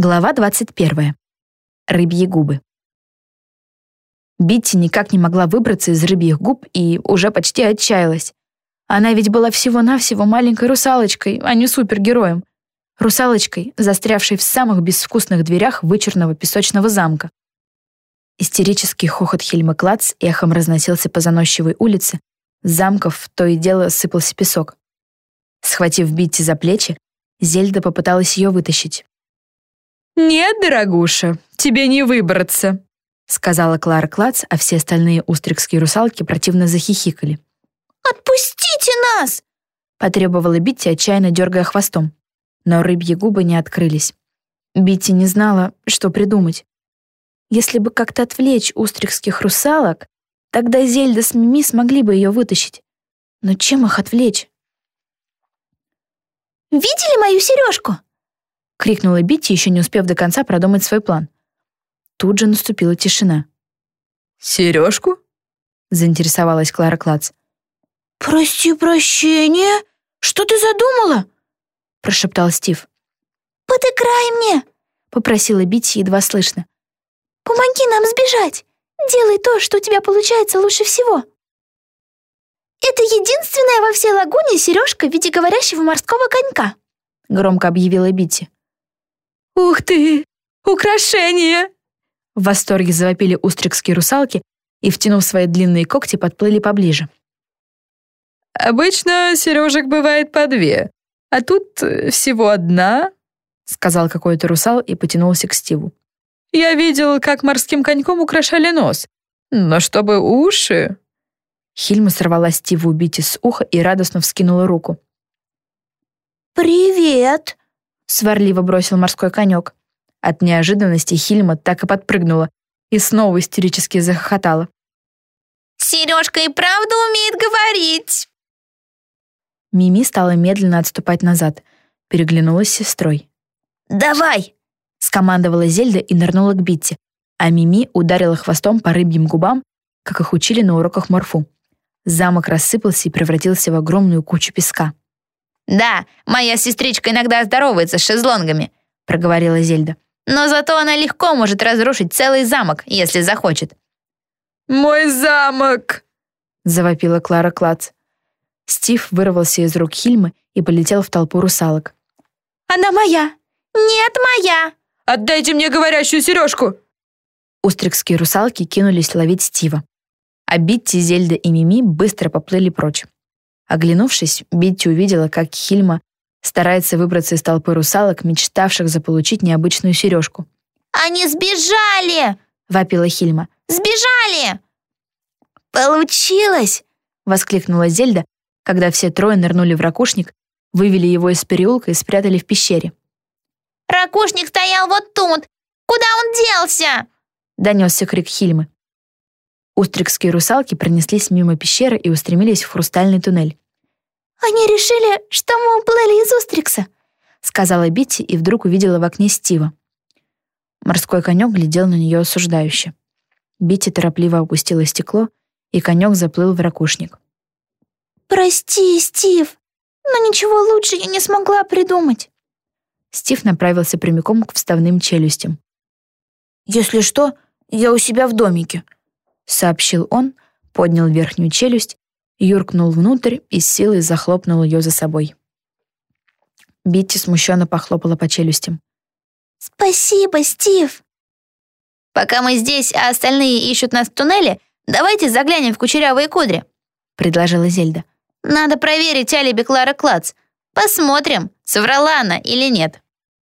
Глава 21. Рыбьи губы. Битти никак не могла выбраться из рыбьих губ и уже почти отчаялась. Она ведь была всего-навсего маленькой русалочкой, а не супергероем. Русалочкой, застрявшей в самых безвкусных дверях вычурного песочного замка. Истерический хохот Хельмы Клац эхом разносился по заносчивой улице. С замков то и дело сыпался песок. Схватив Битти за плечи, Зельда попыталась ее вытащить. «Нет, дорогуша, тебе не выбраться», — сказала Клара Клац, а все остальные устрикские русалки противно захихикали. «Отпустите нас!» — потребовала Битти, отчаянно дергая хвостом. Но рыбьи губы не открылись. Битти не знала, что придумать. Если бы как-то отвлечь устрикских русалок, тогда Зельда с Мими смогли бы ее вытащить. Но чем их отвлечь? «Видели мою сережку?» — крикнула Битти, еще не успев до конца продумать свой план. Тут же наступила тишина. «Сережку?» — заинтересовалась Клара Клац. «Прости прощения, что ты задумала?» — прошептал Стив. «Подыграй мне!» — попросила Битти едва слышно. «Помоги нам сбежать! Делай то, что у тебя получается лучше всего!» «Это единственная во всей лагуне сережка в виде говорящего морского конька», — громко объявила Битти. «Ух ты! Украшение!» В восторге завопили устрикские русалки и, втянув свои длинные когти, подплыли поближе. «Обычно сережек бывает по две, а тут э, всего одна», — сказал какой-то русал и потянулся к Стиву. «Я видел, как морским коньком украшали нос, но чтобы уши...» Хильма сорвала Стиву убить из уха и радостно вскинула руку. «Привет!» Сварливо бросил морской конек. От неожиданности Хильма так и подпрыгнула и снова истерически захохотала. «Сережка и правда умеет говорить!» Мими стала медленно отступать назад, переглянулась с сестрой. «Давай!» — скомандовала Зельда и нырнула к Битти, а Мими ударила хвостом по рыбьим губам, как их учили на уроках морфу. Замок рассыпался и превратился в огромную кучу песка. «Да, моя сестричка иногда здоровается с шезлонгами», — проговорила Зельда. «Но зато она легко может разрушить целый замок, если захочет». «Мой замок!» — завопила Клара Клац. Стив вырвался из рук Хильмы и полетел в толпу русалок. «Она моя! Нет, моя!» «Отдайте мне говорящую сережку!» Устрикские русалки кинулись ловить Стива. А Битти, Зельда и Мими быстро поплыли прочь. Оглянувшись, Битти увидела, как Хильма старается выбраться из толпы русалок, мечтавших заполучить необычную сережку. «Они сбежали!» — вопила Хильма. «Сбежали!» «Получилось!» — воскликнула Зельда, когда все трое нырнули в ракушник, вывели его из переулка и спрятали в пещере. «Ракушник стоял вот тут! Куда он делся?» — донесся крик Хильмы. Устрикские русалки пронеслись мимо пещеры и устремились в хрустальный туннель. «Они решили, что мы уплыли из Устрикса», — сказала Битти и вдруг увидела в окне Стива. Морской конек глядел на нее осуждающе. Битти торопливо опустила стекло, и конек заплыл в ракушник. «Прости, Стив, но ничего лучше я не смогла придумать». Стив направился прямиком к вставным челюстям. «Если что, я у себя в домике», сообщил он, поднял верхнюю челюсть, юркнул внутрь и с силой захлопнул ее за собой. Битти смущенно похлопала по челюстям. «Спасибо, Стив!» «Пока мы здесь, а остальные ищут нас в туннеле, давайте заглянем в кучерявые кудри», — предложила Зельда. «Надо проверить алиби Клары Клац. Посмотрим, соврала она или нет».